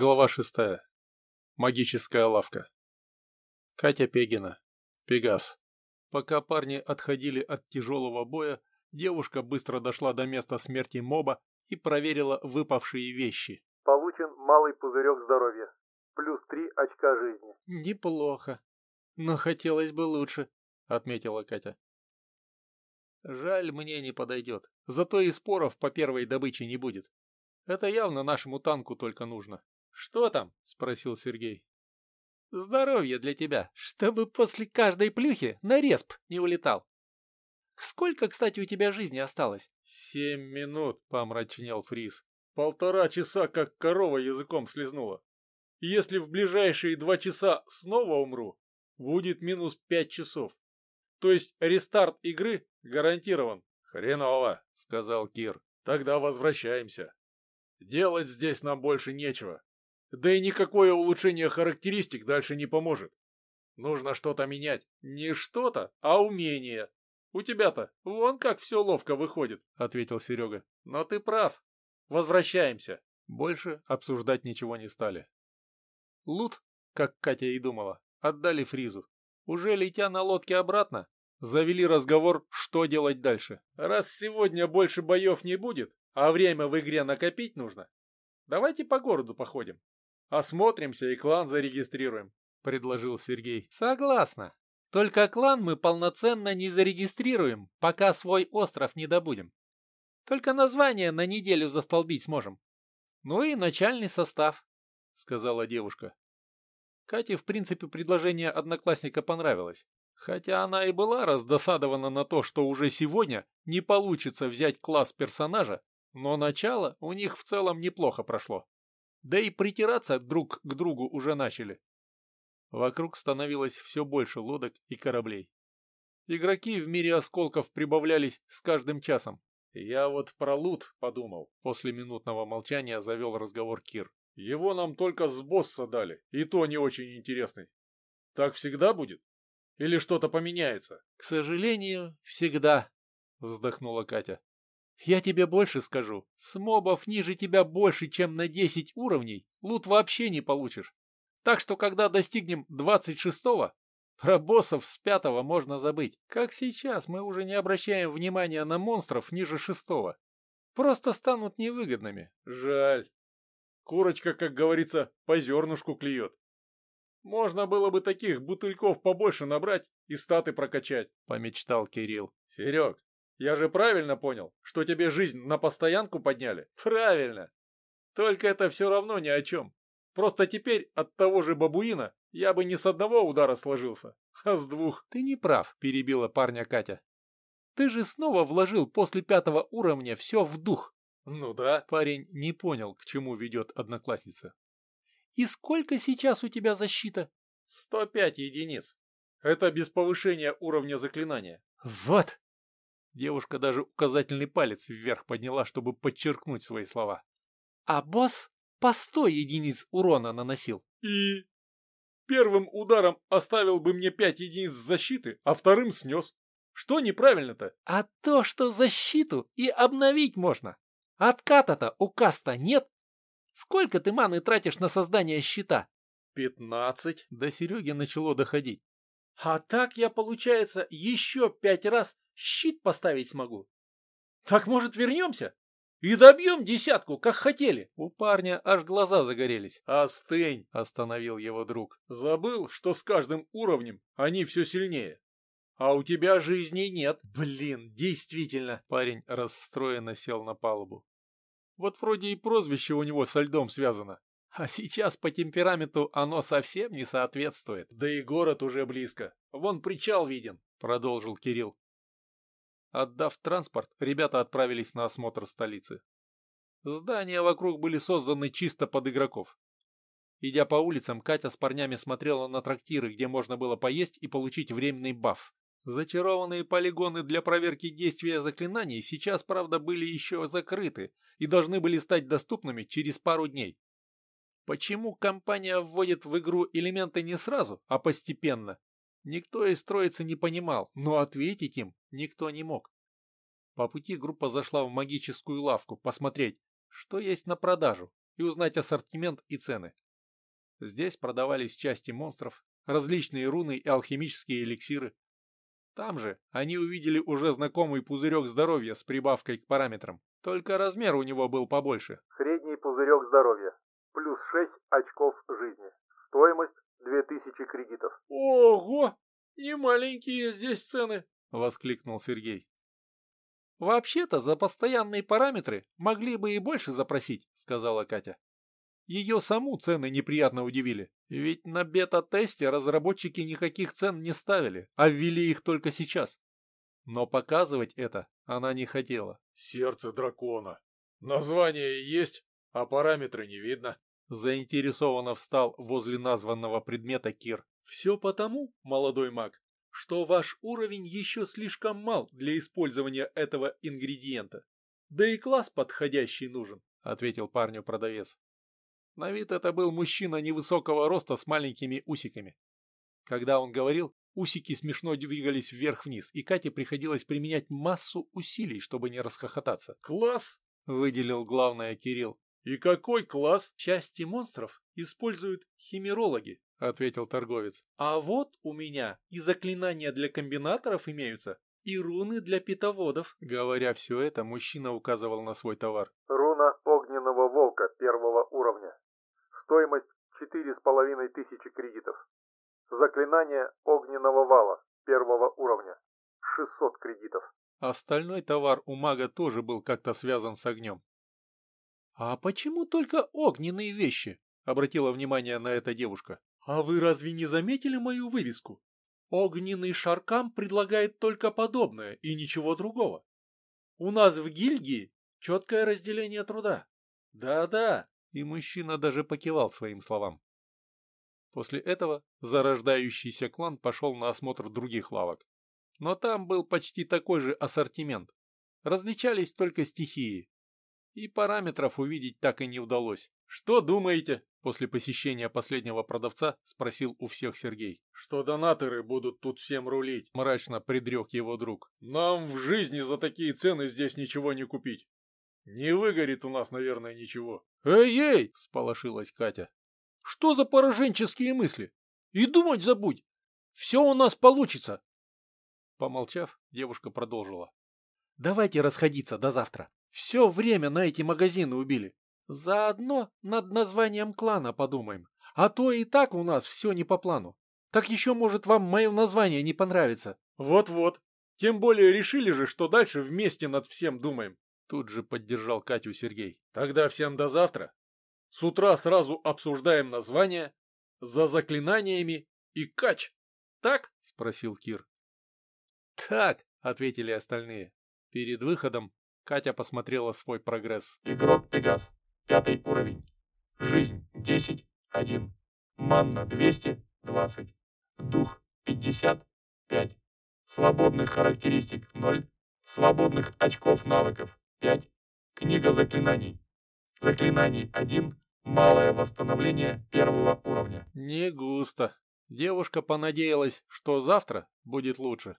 Глава шестая. Магическая лавка. Катя Пегина. Пегас. Пока парни отходили от тяжелого боя, девушка быстро дошла до места смерти моба и проверила выпавшие вещи. Получен малый пузырек здоровья. Плюс три очка жизни. «Неплохо. Но хотелось бы лучше», — отметила Катя. «Жаль, мне не подойдет. Зато и споров по первой добыче не будет. Это явно нашему танку только нужно. «Что там?» — спросил Сергей. «Здоровье для тебя, чтобы после каждой плюхи на респ не улетал. Сколько, кстати, у тебя жизни осталось?» «Семь минут», — помрачнел Фрис. «Полтора часа, как корова языком слезнула. Если в ближайшие два часа снова умру, будет минус пять часов. То есть рестарт игры гарантирован». «Хреново», — сказал Кир. «Тогда возвращаемся. Делать здесь нам больше нечего. Да и никакое улучшение характеристик дальше не поможет. Нужно что-то менять. Не что-то, а умение. У тебя-то вон как все ловко выходит, ответил Серега. Но ты прав. Возвращаемся. Больше обсуждать ничего не стали. Лут, как Катя и думала, отдали Фризу. Уже летя на лодке обратно, завели разговор, что делать дальше. Раз сегодня больше боев не будет, а время в игре накопить нужно, давайте по городу походим. Осмотримся и клан зарегистрируем», — предложил Сергей. «Согласна. Только клан мы полноценно не зарегистрируем, пока свой остров не добудем. Только название на неделю застолбить сможем. Ну и начальный состав», — сказала девушка. Кате, в принципе, предложение одноклассника понравилось. Хотя она и была раздосадована на то, что уже сегодня не получится взять класс персонажа, но начало у них в целом неплохо прошло. Да и притираться друг к другу уже начали. Вокруг становилось все больше лодок и кораблей. Игроки в мире осколков прибавлялись с каждым часом. «Я вот про лут подумал», — после минутного молчания завел разговор Кир. «Его нам только с босса дали, и то не очень интересный. Так всегда будет? Или что-то поменяется?» «К сожалению, всегда», — вздохнула Катя. Я тебе больше скажу. С мобов ниже тебя больше, чем на 10 уровней, лут вообще не получишь. Так что, когда достигнем 26-го, про боссов с пятого можно забыть. Как сейчас мы уже не обращаем внимания на монстров ниже шестого. Просто станут невыгодными. Жаль. Курочка, как говорится, по зернышку клюет. Можно было бы таких бутыльков побольше набрать и статы прокачать, помечтал Кирилл. Серег, я же правильно понял, что тебе жизнь на постоянку подняли? Правильно. Только это все равно ни о чем. Просто теперь от того же бабуина я бы не с одного удара сложился, а с двух. Ты не прав, перебила парня Катя. Ты же снова вложил после пятого уровня все в дух. Ну да. Парень не понял, к чему ведет одноклассница. И сколько сейчас у тебя защита? 105 единиц. Это без повышения уровня заклинания. Вот, Девушка даже указательный палец вверх подняла, чтобы подчеркнуть свои слова. А босс по сто единиц урона наносил. И? Первым ударом оставил бы мне пять единиц защиты, а вторым снес. Что неправильно-то? А то, что защиту и обновить можно. Отката-то у каста нет. Сколько ты маны тратишь на создание щита? Пятнадцать. До Сереги начало доходить. А так я, получается, еще пять раз щит поставить смогу. Так, может, вернемся? И добьем десятку, как хотели. У парня аж глаза загорелись. Остынь, остановил его друг. Забыл, что с каждым уровнем они все сильнее. А у тебя жизни нет. Блин, действительно. Парень расстроенно сел на палубу. Вот вроде и прозвище у него со льдом связано. А сейчас по темпераменту оно совсем не соответствует. Да и город уже близко. Вон причал виден, продолжил Кирилл. Отдав транспорт, ребята отправились на осмотр столицы. Здания вокруг были созданы чисто под игроков. Идя по улицам, Катя с парнями смотрела на трактиры, где можно было поесть и получить временный баф. Зачарованные полигоны для проверки действия заклинаний сейчас, правда, были еще закрыты и должны были стать доступными через пару дней. Почему компания вводит в игру элементы не сразу, а постепенно? Никто из троицы не понимал, но ответить им никто не мог. По пути группа зашла в магическую лавку посмотреть, что есть на продажу, и узнать ассортимент и цены. Здесь продавались части монстров, различные руны и алхимические эликсиры. Там же они увидели уже знакомый пузырек здоровья с прибавкой к параметрам, только размер у него был побольше. Средний пузырек здоровья. Плюс 6 очков жизни. Стоимость 2000 кредитов. Ого! Не маленькие здесь цены, воскликнул Сергей. «Вообще-то за постоянные параметры могли бы и больше запросить», — сказала Катя. Ее саму цены неприятно удивили, ведь на бета-тесте разработчики никаких цен не ставили, а ввели их только сейчас. Но показывать это она не хотела. «Сердце дракона. Название есть, а параметры не видно». Заинтересованно встал возле названного предмета Кир. «Все потому, молодой маг, что ваш уровень еще слишком мал для использования этого ингредиента. Да и класс подходящий нужен», — ответил парню продавец. На вид это был мужчина невысокого роста с маленькими усиками. Когда он говорил, усики смешно двигались вверх-вниз, и Кате приходилось применять массу усилий, чтобы не расхохотаться. «Класс!» — выделил главное Кирилл. «И какой класс?» «Части монстров используют химерологи», — ответил торговец. «А вот у меня и заклинания для комбинаторов имеются, и руны для питоводов». Говоря все это, мужчина указывал на свой товар. Руна огненного волка первого уровня. Стоимость четыре с половиной тысячи кредитов. Заклинание огненного вала первого уровня. 600 кредитов. Остальной товар у мага тоже был как-то связан с огнем. «А почему только огненные вещи?» — обратила внимание на это девушка. «А вы разве не заметили мою вывеску? Огненный шаркам предлагает только подобное и ничего другого. У нас в гильдии четкое разделение труда. Да-да, и мужчина даже покивал своим словам. После этого зарождающийся клан пошел на осмотр других лавок. Но там был почти такой же ассортимент. Различались только стихии. И параметров увидеть так и не удалось. «Что думаете?» После посещения последнего продавца спросил у всех Сергей. «Что донаторы будут тут всем рулить?» Мрачно предрек его друг. «Нам в жизни за такие цены здесь ничего не купить. Не выгорит у нас, наверное, ничего. «Эй-эй!» — сполошилась Катя. «Что за пораженческие мысли? И думать забудь! Все у нас получится!» Помолчав, девушка продолжила. «Давайте расходиться до завтра. Все время на эти магазины убили. Заодно над названием клана подумаем. А то и так у нас все не по плану. Так еще, может, вам мое название не понравится». «Вот-вот. Тем более решили же, что дальше вместе над всем думаем. Тут же поддержал Катю Сергей. Тогда всем до завтра. С утра сразу обсуждаем название, за заклинаниями и кач. Так? Спросил Кир. Так, ответили остальные. Перед выходом Катя посмотрела свой прогресс. Игрок Пегас. Пятый уровень. Жизнь 10. 1. Манна 200. 20. Дух 55. Свободных характеристик 0. Свободных очков навыков 5. Книга заклинаний. Заклинаний 1. Малое восстановление первого уровня. Не густо. Девушка понадеялась, что завтра будет лучше.